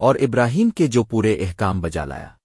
اور ابراہیم کے جو پورے احکام بجا لایا۔